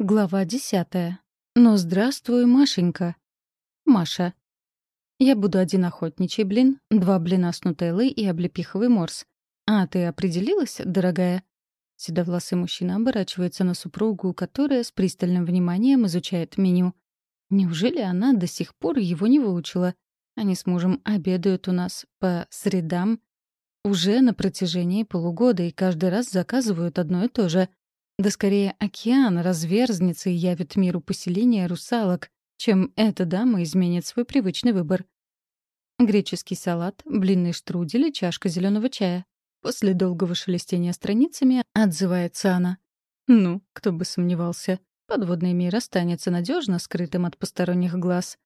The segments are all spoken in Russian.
Глава десятая. Ну, здравствуй, Машенька. Маша. Я буду один охотничий блин, два блина с нутеллой и облепиховый морс. А ты определилась, дорогая? Седовласый мужчина оборачивается на супругу, которая с пристальным вниманием изучает меню. Неужели она до сих пор его не выучила? Они с мужем обедают у нас по средам уже на протяжении полугода и каждый раз заказывают одно и то же — да скорее океан разверзнется и явит миру поселение русалок, чем эта дама изменит свой привычный выбор. Греческий салат, блинный штрудель и чашка зеленого чая. После долгого шелестения страницами отзывается она. Ну, кто бы сомневался. Подводный мир останется надежно скрытым от посторонних глаз.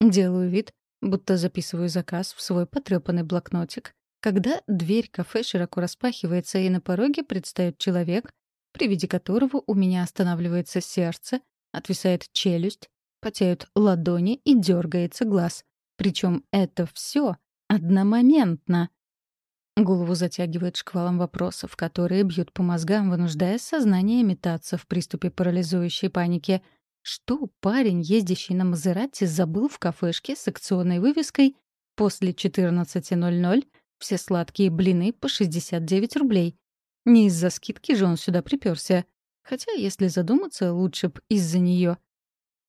Делаю вид, будто записываю заказ в свой потрепанный блокнотик, когда дверь кафе широко распахивается, и на пороге предстает человек, при виде которого у меня останавливается сердце, отвисает челюсть, потеют ладони и дергается глаз. Причем это все одномоментно. Голову затягивает шквалом вопросов, которые бьют по мозгам, вынуждая сознание метаться в приступе парализующей паники. Что парень, ездящий на Мазерате, забыл в кафешке с акционной вывеской «После 14.00 все сладкие блины по 69 рублей»? Не из-за скидки же он сюда приперся. Хотя, если задуматься, лучше б из-за нее.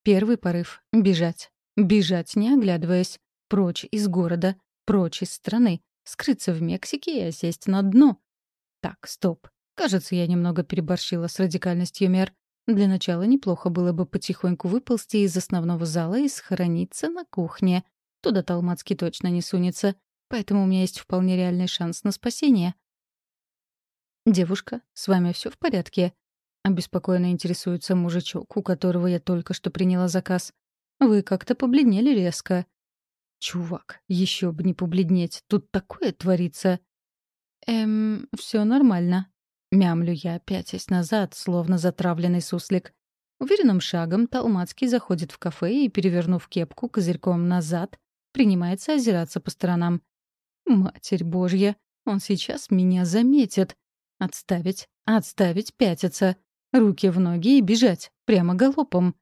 Первый порыв — бежать. Бежать, не оглядываясь. Прочь из города, прочь из страны. Скрыться в Мексике и осесть на дно. Так, стоп. Кажется, я немного переборщила с радикальностью мер. Для начала неплохо было бы потихоньку выползти из основного зала и схорониться на кухне. Туда Талмацкий точно не сунется. Поэтому у меня есть вполне реальный шанс на спасение. «Девушка, с вами все в порядке?» Обеспокоенно интересуется мужичок, у которого я только что приняла заказ. «Вы как-то побледнели резко». «Чувак, еще бы не побледнеть, тут такое творится». «Эм, все нормально». Мямлю я, пятясь назад, словно затравленный суслик. Уверенным шагом Талмацкий заходит в кафе и, перевернув кепку козырьком назад, принимается озираться по сторонам. «Матерь Божья, он сейчас меня заметит!» Отставить, отставить, пятиться. Руки в ноги и бежать, прямо галопом.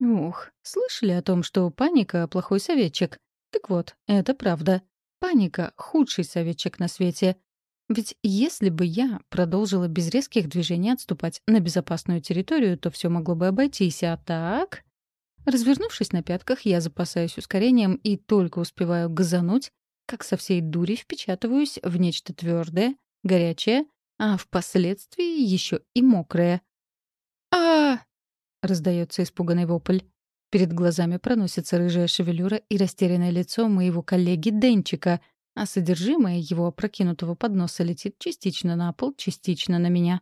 Ух, слышали о том, что паника — плохой советчик? Так вот, это правда. Паника — худший советчик на свете. Ведь если бы я продолжила без резких движений отступать на безопасную территорию, то все могло бы обойтись, а так... Развернувшись на пятках, я запасаюсь ускорением и только успеваю газануть, как со всей дури впечатываюсь в нечто твердое, горячее а впоследствии еще и мокрая. а раздается испуганный вопль. Перед глазами проносится рыжая шевелюра и растерянное лицо моего коллеги Денчика, а содержимое его опрокинутого подноса летит частично на пол, частично на меня.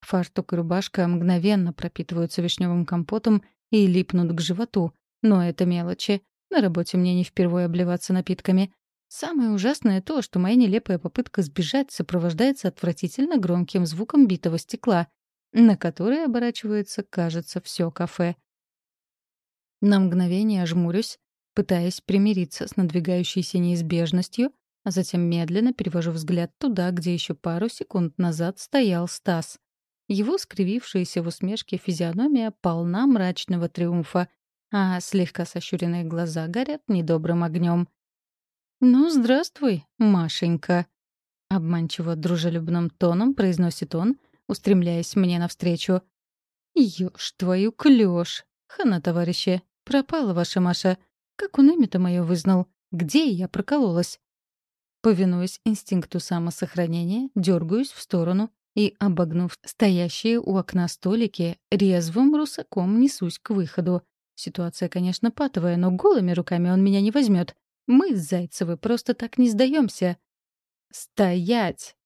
Фартук и рубашка мгновенно пропитываются вишневым компотом и липнут к животу. Но это мелочи. На работе мне не впервые обливаться напитками. Самое ужасное то, что моя нелепая попытка сбежать сопровождается отвратительно громким звуком битого стекла, на который оборачивается, кажется, все кафе. На мгновение ожмурюсь, пытаясь примириться с надвигающейся неизбежностью, а затем медленно перевожу взгляд туда, где еще пару секунд назад стоял Стас. Его скривившаяся в усмешке физиономия полна мрачного триумфа, а слегка сощуренные глаза горят недобрым огнем. «Ну, здравствуй, Машенька», — обманчиво дружелюбным тоном произносит он, устремляясь мне навстречу. «Ёж твою клёш! Хана, товарищи, пропала ваша Маша. Как он имя-то моё вызнал? Где я прокололась?» Повинуясь инстинкту самосохранения, дергаюсь в сторону и, обогнув стоящие у окна столики, резвым русаком несусь к выходу. Ситуация, конечно, патовая, но голыми руками он меня не возьмет. Мы, Зайцевы, просто так не сдаемся. «Стоять!»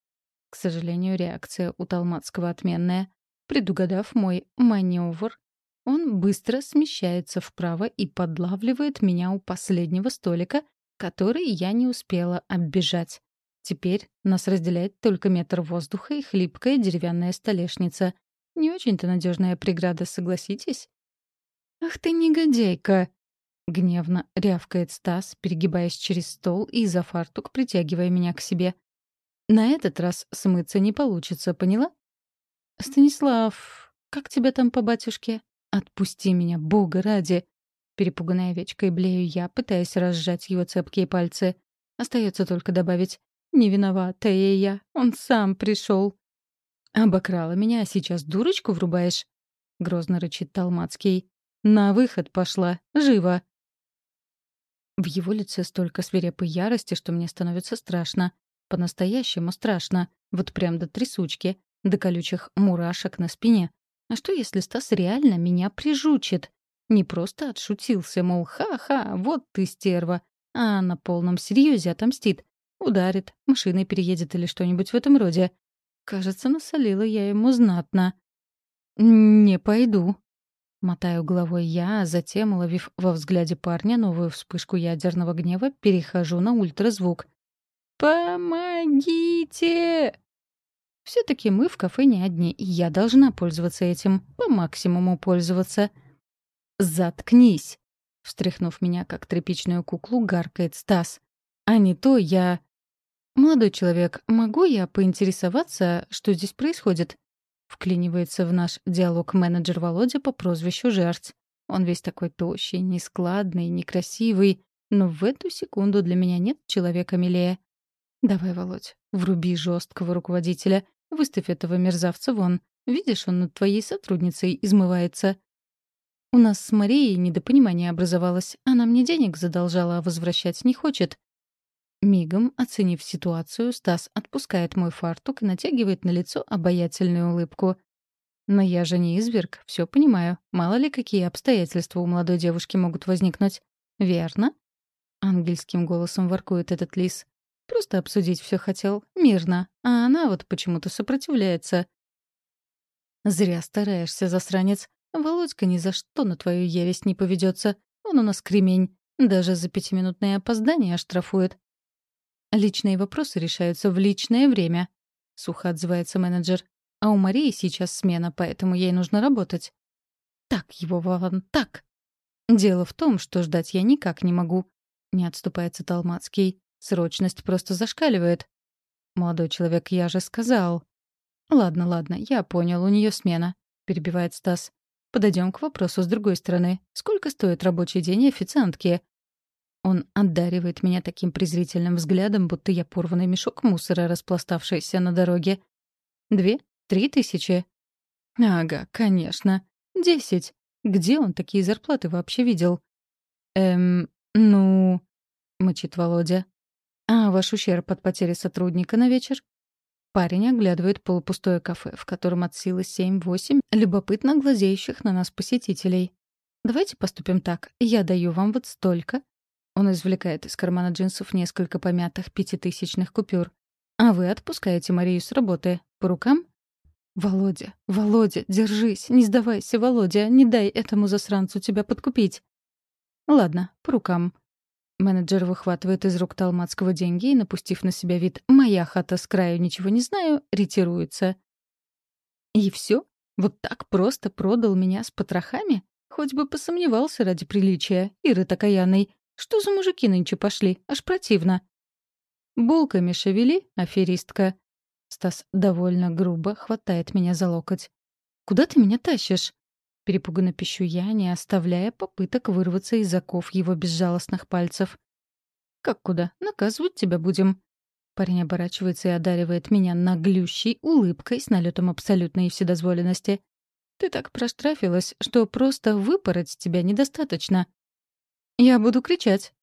К сожалению, реакция у Талмацкого отменная. Предугадав мой маневр, он быстро смещается вправо и подлавливает меня у последнего столика, который я не успела оббежать. Теперь нас разделяет только метр воздуха и хлипкая деревянная столешница. Не очень-то надежная преграда, согласитесь? «Ах ты негодяйка!» Гневно рявкает Стас, перегибаясь через стол и за фартук притягивая меня к себе. На этот раз смыться не получится, поняла? Станислав... Как тебя там по батюшке? Отпусти меня, бога ради!» Перепуганная овечкой блею я, пытаясь разжать его цепкие пальцы. Остается только добавить «Не виноватая я, он сам пришел». «Обокрала меня, а сейчас дурочку врубаешь?» — грозно рычит Талмацкий. «На выход пошла! Живо!» В его лице столько свирепой ярости, что мне становится страшно. По-настоящему страшно. Вот прям до трясучки, до колючих мурашек на спине. А что, если Стас реально меня прижучит? Не просто отшутился, мол, ха-ха, вот ты стерва, а на полном серьезе отомстит. Ударит, машиной переедет или что-нибудь в этом роде. Кажется, насолила я ему знатно. «Не пойду», — мотаю головой я, а затем, уловив во взгляде парня новую вспышку ядерного гнева, перехожу на ультразвук. «Помогите!» все таки мы в кафе не одни, и я должна пользоваться этим, по максимуму пользоваться. «Заткнись!» — встряхнув меня, как тряпичную куклу, гаркает Стас. «А не то я...» «Молодой человек, могу я поинтересоваться, что здесь происходит?» Вклинивается в наш диалог менеджер Володя по прозвищу Жерц. Он весь такой тощий, нескладный, некрасивый, но в эту секунду для меня нет человека милее. «Давай, Володь, вруби жесткого руководителя, выставь этого мерзавца вон. Видишь, он над твоей сотрудницей измывается». У нас с Марией недопонимание образовалось. Она мне денег задолжала, а возвращать не хочет. Мигом, оценив ситуацию, Стас отпускает мой фартук и натягивает на лицо обаятельную улыбку. Но я же не изверг, все понимаю. Мало ли, какие обстоятельства у молодой девушки могут возникнуть. Верно? Ангельским голосом воркует этот лис. Просто обсудить все хотел, мирно, а она вот почему-то сопротивляется. Зря стараешься, засранец. Володька ни за что на твою ересь не поведется. Он у нас кремень. Даже за пятиминутное опоздание оштрафует. Личные вопросы решаются в личное время. Сухо отзывается менеджер. А у Марии сейчас смена, поэтому ей нужно работать. Так его, Вован, так. Дело в том, что ждать я никак не могу. Не отступается Талмацкий. Срочность просто зашкаливает. Молодой человек, я же сказал. Ладно, ладно, я понял, у нее смена. Перебивает Стас. Подойдем к вопросу с другой стороны. Сколько стоит рабочий день официантки? Он одаривает меня таким презрительным взглядом, будто я порванный мешок мусора, распластавшийся на дороге. Две? Три тысячи? Ага, конечно. Десять. Где он такие зарплаты вообще видел? Эм, ну... — мычит Володя. «А ваш ущерб от потери сотрудника на вечер?» Парень оглядывает полупустое кафе, в котором от силы 7-8 любопытно глазеющих на нас посетителей. «Давайте поступим так. Я даю вам вот столько». Он извлекает из кармана джинсов несколько помятых пятитысячных купюр. «А вы отпускаете Марию с работы. По рукам?» «Володя, Володя, держись, не сдавайся, Володя, не дай этому засранцу тебя подкупить». «Ладно, по рукам. Менеджер выхватывает из рук Талмацкого деньги и, напустив на себя вид «моя хата с краю, ничего не знаю», ретируется. И все? Вот так просто продал меня с потрохами? Хоть бы посомневался ради приличия, Иры такаяной. Что за мужики нынче пошли? Аж противно. «Булками шевели, аферистка». Стас довольно грубо хватает меня за локоть. «Куда ты меня тащишь?» Перепуганно пищу я, не оставляя попыток вырваться из оков его безжалостных пальцев. «Как куда? Наказывать тебя будем». Парень оборачивается и одаривает меня наглющей улыбкой с налетом абсолютной вседозволенности. «Ты так проштрафилась, что просто выпороть тебя недостаточно». «Я буду кричать».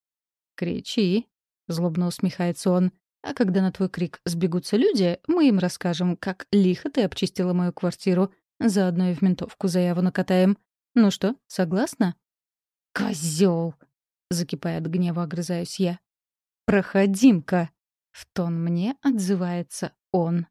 «Кричи», — злобно усмехается он. «А когда на твой крик сбегутся люди, мы им расскажем, как лихо ты обчистила мою квартиру, Заодно и в ментовку заяву накатаем. Ну что, согласна? Козел! Закипая от гнева, огрызаюсь я. Проходимка! В тон мне отзывается он.